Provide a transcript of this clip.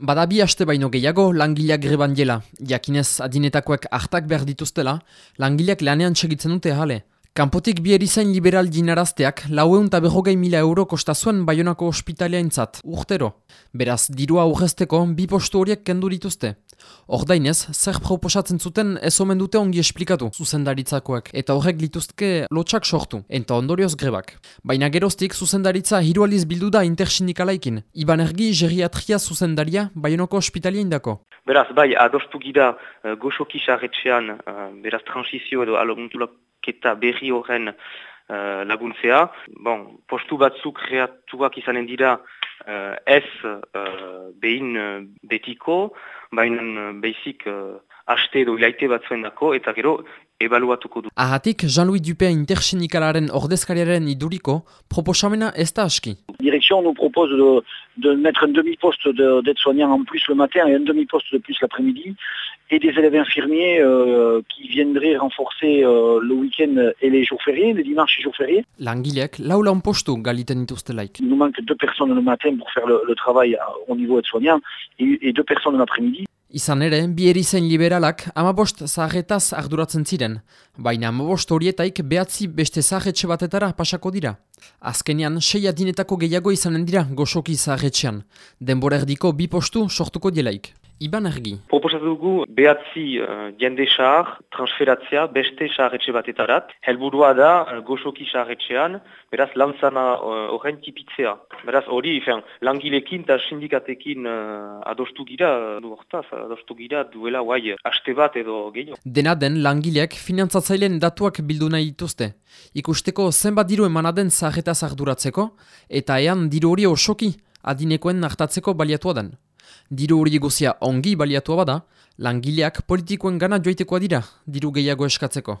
Badabi haste baino gehiago langileak greban jela. Jakinez adinetakoek hartak behar dituztela, langileak lanean segitzen dute jale. Kanpotik bi erizain liberal jinarazteak laueun eta behogei mila euro kostazuen Bayonako ospitaliaintzat, urtero. Beraz, dirua urrezteko bi postu horiek kendu dituzte. Ordainez, zer proposatzen zuten ez omen dute ongi esplikatu zuzendaritzakoak, eta horrek lituztke lotxak sortu, enta ondorioz grebak. Baina geroztik zuzendaritza hirualiz bildu da intersindikalaikin. Iban ergi geriatria zuzendaria Bayonako ospitaliaindako. Beraz, bai, adostu gira uh, goxoki sarretxean, uh, beraz, transizio edo aloguntulak eta berri horren uh, laguntzea. Bon, postu batzuk kreatuak izanen dira uh, ez uh, behin uh, betiko, baina uh, behizik uh, haste edo ilaite batzuen dako, eta gero ebaluatuko du. Ahatik, Jean-Louis Dupé intersindikalaren ordezkariaren iduriko, proposamena ez da aski. Direction nous propose de, de mettre un demi-poste d'aide-soignant en plus le matin et un demi-poste de plus l'après-midi, et des élèves infirmiers euh, qui viendraient renforcer euh, le week-end et les jours fériés, les dimanches et jours fériés. Langileak, lau lan postu galiten dituztelaik. Il nous manque deux personnes le matin pour faire le, le travail au niveau aide-soignant et, et deux personnes l'après-midi. Izan ere, bi erizain liberalak amabost zahetaz arduratzen ziren, baina amabost horietaik behatzi beste zahetxe batetara pasako dira. Azkenean, sei adinetako gehiago izanen dira goxoki zahetxean, denbora erdiko bi postu sortuko dielaik. Iban ergi. Proposatu dugu behatzi uh, jende sahar transferatzea beste saharretxe batetarat. Helburua da uh, goxoki saharretxean, beraz lantzana horrein uh, tipitzea. Beraz hori, langilekin eta sindikatekin uh, adostu gira, du hortaz, adostu gira duela guai haste bat edo gehiago. Dena den langileak finantzatzaileen datuak bildu nahi dituzte. Ikusteko zenbat diru emanaden zaharretaz arduratzeko, eta ean diru hori osoki adinekoen nartatzeko baliatua den. Diru hori guzia ongi baliatua bada, langileak politikoen gana joitekoa dira, diru gehiago eskatzeko.